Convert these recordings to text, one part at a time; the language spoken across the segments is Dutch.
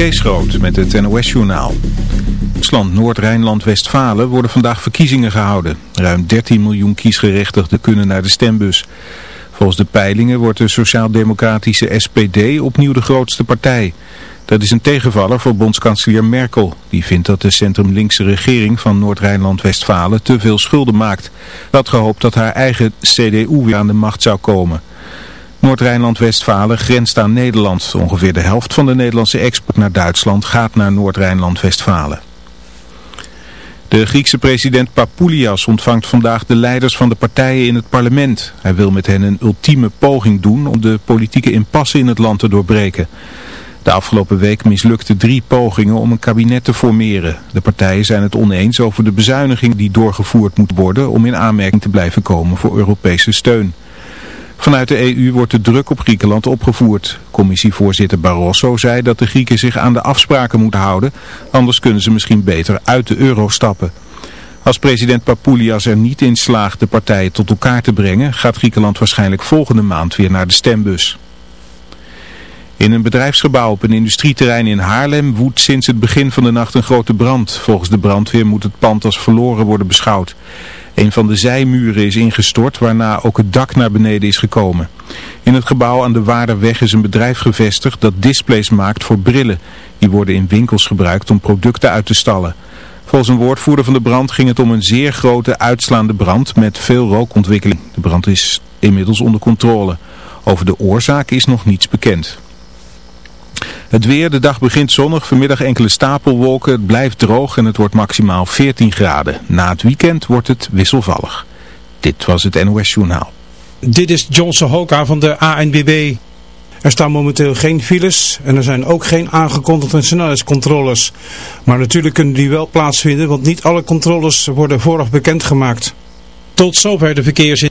Kees met het NOS-journaal. Duitsland, Noord-Rijnland-Westfalen worden vandaag verkiezingen gehouden. Ruim 13 miljoen kiesgerechtigden kunnen naar de stembus. Volgens de peilingen wordt de sociaal-democratische SPD opnieuw de grootste partij. Dat is een tegenvaller voor bondskanselier Merkel. Die vindt dat de centrum-linkse regering van Noord-Rijnland-Westfalen te veel schulden maakt. Dat gehoopt dat haar eigen CDU weer aan de macht zou komen. Noord-Rijnland-Westfalen grenst aan Nederland. Ongeveer de helft van de Nederlandse export naar Duitsland gaat naar Noord-Rijnland-Westfalen. De Griekse president Papoulias ontvangt vandaag de leiders van de partijen in het parlement. Hij wil met hen een ultieme poging doen om de politieke impasse in het land te doorbreken. De afgelopen week mislukten drie pogingen om een kabinet te formeren. De partijen zijn het oneens over de bezuiniging die doorgevoerd moet worden om in aanmerking te blijven komen voor Europese steun. Vanuit de EU wordt de druk op Griekenland opgevoerd. Commissievoorzitter Barroso zei dat de Grieken zich aan de afspraken moeten houden, anders kunnen ze misschien beter uit de euro stappen. Als president Papoulias er niet in slaagt de partijen tot elkaar te brengen, gaat Griekenland waarschijnlijk volgende maand weer naar de stembus. In een bedrijfsgebouw op een industrieterrein in Haarlem woedt sinds het begin van de nacht een grote brand. Volgens de brandweer moet het pand als verloren worden beschouwd. Een van de zijmuren is ingestort, waarna ook het dak naar beneden is gekomen. In het gebouw aan de Waarderweg is een bedrijf gevestigd dat displays maakt voor brillen. Die worden in winkels gebruikt om producten uit te stallen. Volgens een woordvoerder van de brand ging het om een zeer grote uitslaande brand met veel rookontwikkeling. De brand is inmiddels onder controle. Over de oorzaak is nog niets bekend. Het weer, de dag begint zonnig, vanmiddag enkele stapelwolken, het blijft droog en het wordt maximaal 14 graden. Na het weekend wordt het wisselvallig. Dit was het NOS Journaal. Dit is Johnson Hoka van de ANBB. Er staan momenteel geen files en er zijn ook geen aangekondigde snelheidscontroles. Maar natuurlijk kunnen die wel plaatsvinden, want niet alle controles worden vooraf bekendgemaakt. Tot zover de verkeersin.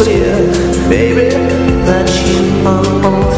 When I do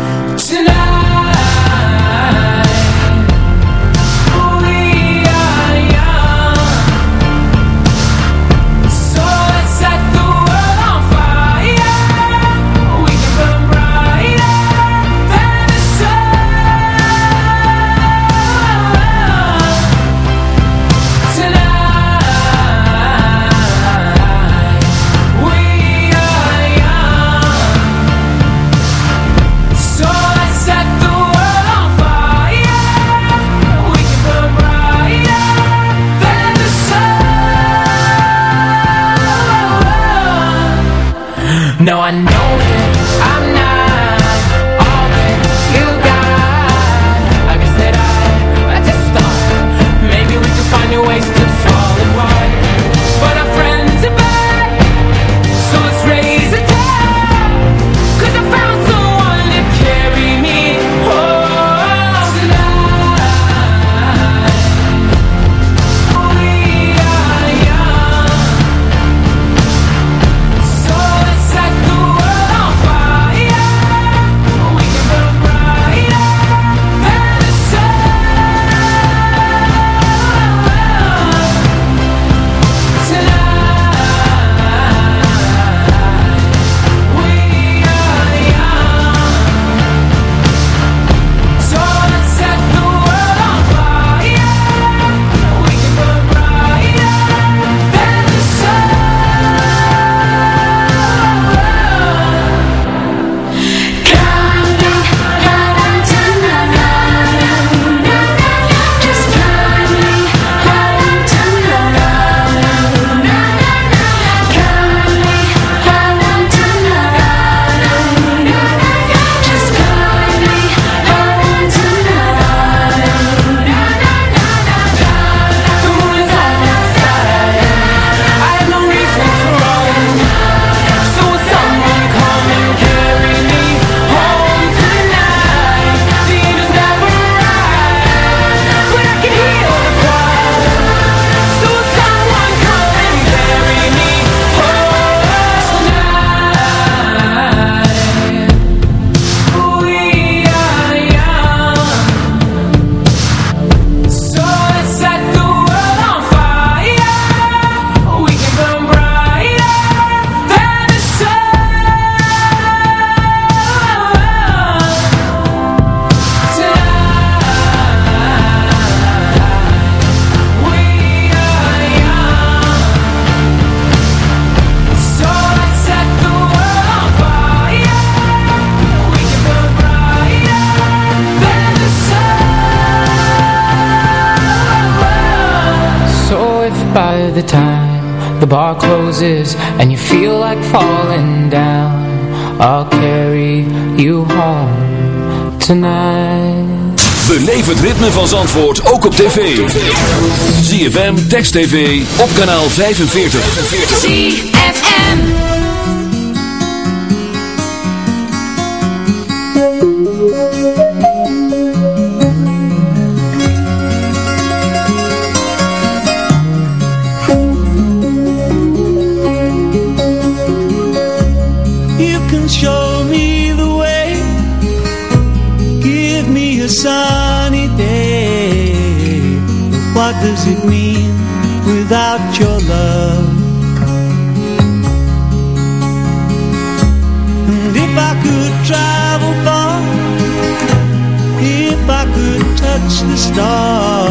And you feel like falling down. I'll carry you home tonight. Beleef het ritme van Zandvoort ook op tv. ZFM, Text TV, op kanaal 45 ZFM watch the stars.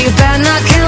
you better not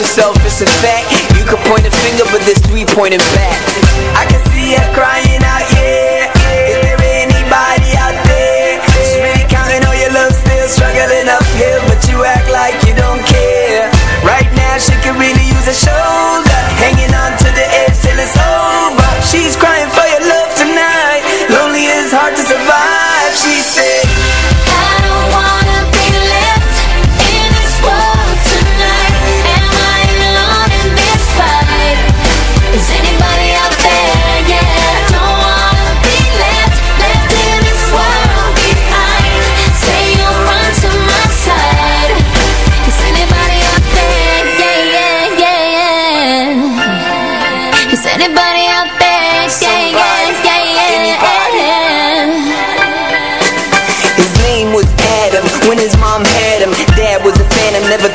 yourself, it's a fact. You can point a finger, but there's three pointing back.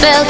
felt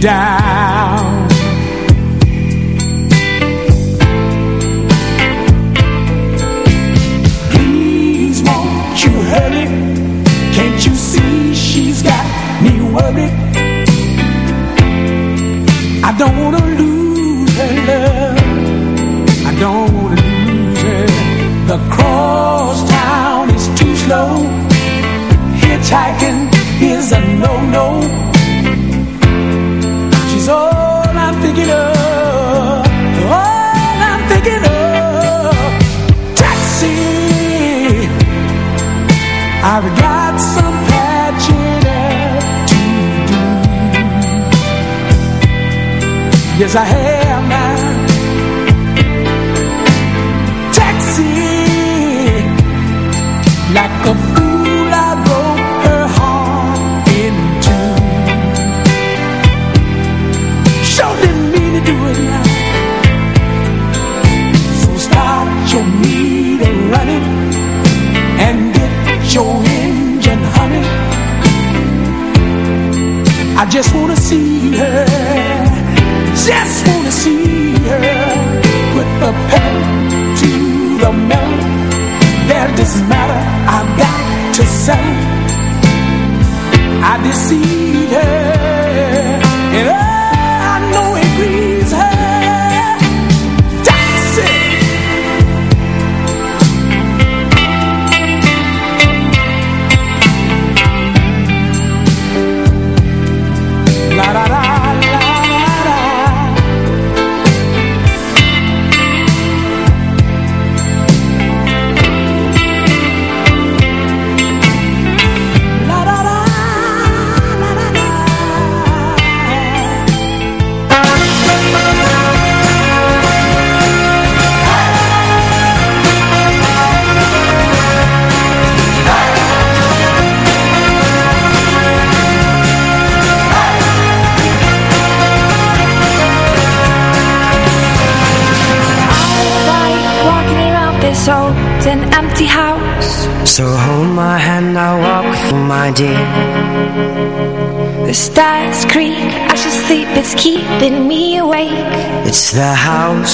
die. Just wanna see her just wanna see her put the pedal to the metal. There doesn't matter, I've got to sell. I deceive her,